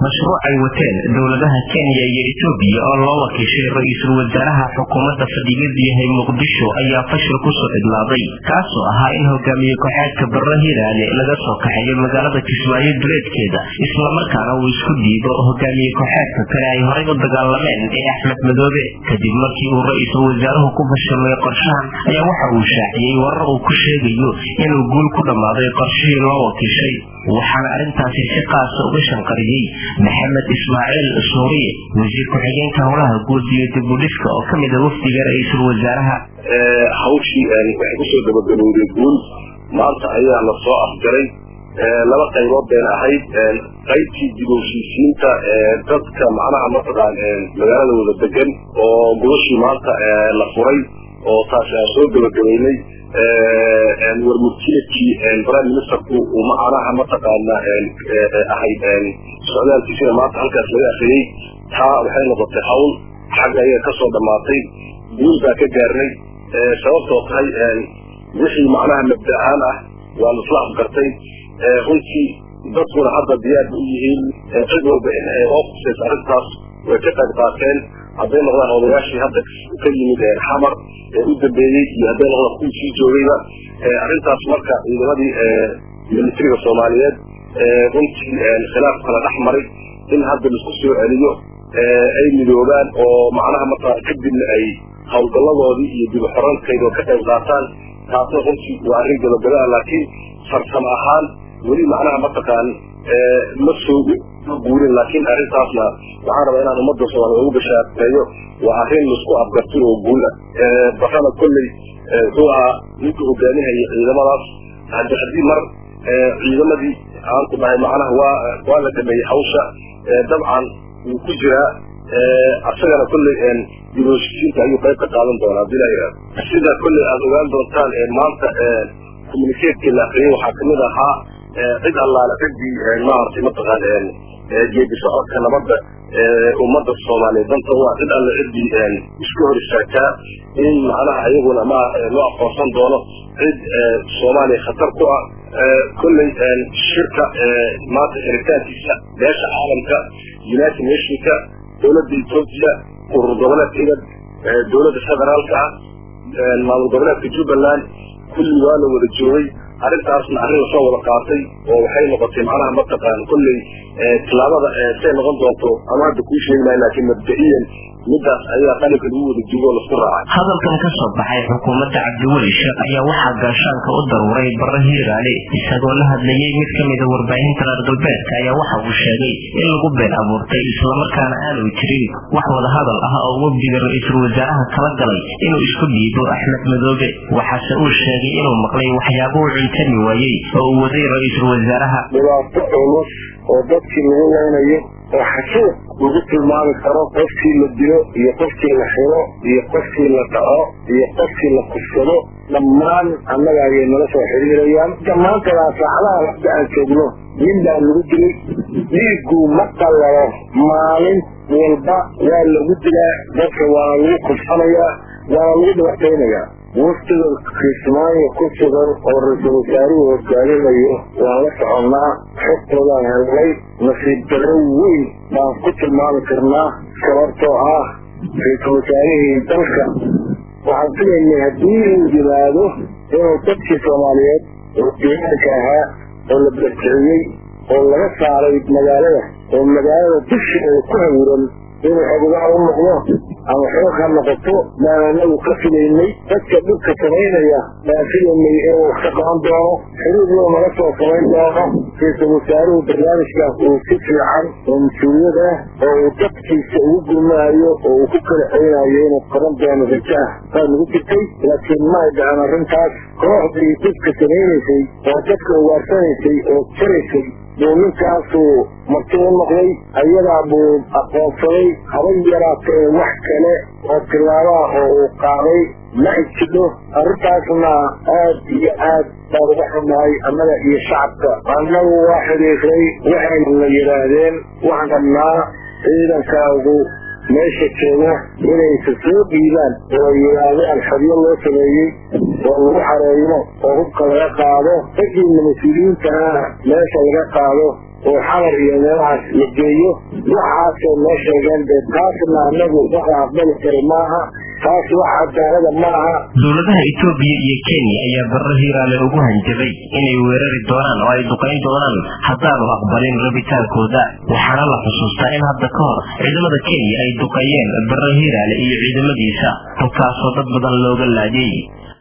mashruuc ay wateen. Dowladaha kenya iyo etoobiya oo loo wakiishay ra'iisul wasaaraha xukuumadda fadhigeedu yahay muqdisho ayaa fashil ku soo idlaaday kaasoo ahaa in hogaamiye kooxeedka barre hiiraale laga soo kaxeeyo magaalada kismaayo duleedkeeda islamarkaana uu isku dhiibo hogaamiye kooxeedka kale ay horay u dagaalameen ee axmed madoobe. Kadib markii uu ra'iisul wasaaruhu ku fashilmay qorshahan ayaa waxa uu shaaciyey warar uu ku sheegayo inuu guul ku dhammaaday qorshihii loo wakiishay waxaana arrintaasi si qaasa uga shanqariyey maxamed ismaaciil suuriye wasiir ku-xigeenka howlaha guud iyo dibudhiska oo ka mid a wafdiga ra'iisul wasaaraha. Hawshii waxay ku soo gabagabowday guul. Maanta ayaa la soo afjaray laba qaybood bayna ahayd. Qaybtii dib heshiisiinta dadka macnaha mataqaan magaalada wada degan oo gubashii maanta la furay oo taasi aan soo gabagabaynay warmurtiyeedkii prime ministerku uu macnaha mataqaana ahayd socdaalkiisina maanta halkaas laga akriyey taa waxay noqotay hawl xagga ayaga ka soo dhammaatay guul baa ka gaarnay sababtoo tahay wixii macnaha mabda ahaan ah waa la isla afgartay runtii dadkuna hadda diyaar u yihiin cid walba in ay oo khusaysa arrintaas way ka qayb qaateen hadday noqdaan odayaashii hadda ka yimid xamar ee u dambeeyey iyo hadday noqdaan kuwii sii joogayba arrintaas marka ciidamadii militariga soomaaliyeed runtii khilaaf kala dhex maray in hadda la isku soo celiyo ay midoobaan oo macnaha markaa kadibna ay howlgalladoodii iyo dib xoranteydoo ka qayb qaataan taasna runtii waa arrin gabagabaa laakiin farsamo ahaan weli macnaha mataqaan ma soo guurin laakiin arrintaasna waxaan rabaa inaan ummadda soomaaliya ugu bashaareeyo waa arrin la isku afgartay oo guul ah. Barana kolley wuxuu ahaa ninka hogaaminaya ciidamadaas. Haddi haddii mar ciidamadii aan ku dhahay macnaha waa waa la dhameeyey hawsha dabcan wuu ku jiraa asagana kolley dib heshiisiinta ayuu qayb ka qaadan doonaa bilaa sida kolley aada ogaan doontaan maanta communicatekii la akriyay waxaa ka mid ahaa cid allaale ciddii maaragtay mataqaan geedi socodka nabadda ummadda soomaaliyeed danta waa cid alle ciddii iska hor istaagtaa. In macnaha ayaguna ma loo aqoonsan doono. Cid soomaaliya khatar ku ah kolley shirka maanta xiritaankiisa beesha caalamka united nationka dowladda etoobiya urur goboleedka dowladda federaalka ah maamul goboleedka jubbaland kulli waa la wada joogay arrintaasna arrin la soo wada qaatay oo waxay noqotay macnaha mataqaan kolley tilaabada say noqon doonto ama hadda kuu sheegi maayo laakiin mabda'iyan midaas ayaa qalinka lagu wada jigo oo lasku raacay. Hadalkan ka soo baxay xukuumadda cabdiweli sheekh ayaa waxaa gaashaanka u daruuray barre hiiraale isagoo la hadlayey mid ka mida warbaahinta reer galbeedka ayaa waxa uu sheegay in lagu been abuurtay islamarkaana aanu jirin wax wada hadal ah oo wafdiga ra'iisul wasaaraha kala galay inuu isku dhiibo axmed madoobe. Waxaase uu sheegay inuu maqlay waxyaaba u cuntami waayey oo uu waday ra'iisul wasaaraha. Dhibaato culus oo dadkii lagu leynayo oo xasuuq lagu tilmaami karo qofkii la dilo iyo qofkii la xiro iyo qofkii la dhaco iyo qofkii la kufsado dhammaan annaga ayay nala soo xiriirayaan. Dhammaantadaa saacadaha hadda aan joogno nin baa lagu dilay. Dhiigguu ma qallalo maalin walba waa lagu dilaa. Dadka waana lagu kufsanayaa waana lagu dhibataynayaa waftiga kismaayo ku sugan oo ra'iisul wasaaruhu hogaaminayo waan la soconnaa xogtoodaan helnay nasiib darro weyn baan ku tilmaami karnaa sababtoo ah ra'iisul dalka. Waxaan filaynay haddii uu yimaado inuu dadkii soomaaliyeed oo deegaanka ahaa oo la barkiciyey oo laga saaray magaalada oo magaalada dusheeda ku hawuran inuu xogogaha u noqdo ama xoog ha noqoto baan anagu ka filaynay dadka dhibka samaynaya baan filaynay inuu wax ka qaban doono xiriirloo naga soo samayn doono ra'iisul wasaaruhu barnaamijkaas uu si fiican oo mas'uuliyad ah oo uu dadkiisa ugu gurmaayo oo uu ku kala celinayo inuu qaban doono rajaah baa nagu jirtay laakiin ma ay dhacan arrintaas. Kooxdii dhibka samaynaysay oo dadka ugaarsanaysay oo jaraysay ninkaasuu marti u noqday ayadaa buu aqoonsaday haba yaraatee wax kale oo tilaabaha oo uu qaaday ma ay jidho arrintaasna aad iyo aad baan uga xunahay annaga iyo shacabka. Annagu waa xidhiiray waxayna la yidhaahdeen waxaan rabnaa ciidankaagu meesha jooga inaysa soo dhiibaan oo yidhaahdaan xoryo loo sameeyey oo lagu xareeyo oo hubka laga qaado ragiina mas'uuliyiintana meesha laga qaado oo xamar iyo meelahaas la geeyo. Waxaasoo noo sheegeen dee taasna anagu waxa aqbali kara maaha taas wax cadaalada ma aha. Dowladaha etoobiya iyo kenya ayaa barre hiiraale ugu hanjabay inay weerari doonaan oo ay duqayn doonaan haddaanu aqbalin rabitaankooda waxaana la xusuustaa in hadda ka hor ciidamada kenya ay duqeeyeen barre hiiraale iyo ciidamadiisa halkaasoo dad badan looga laayay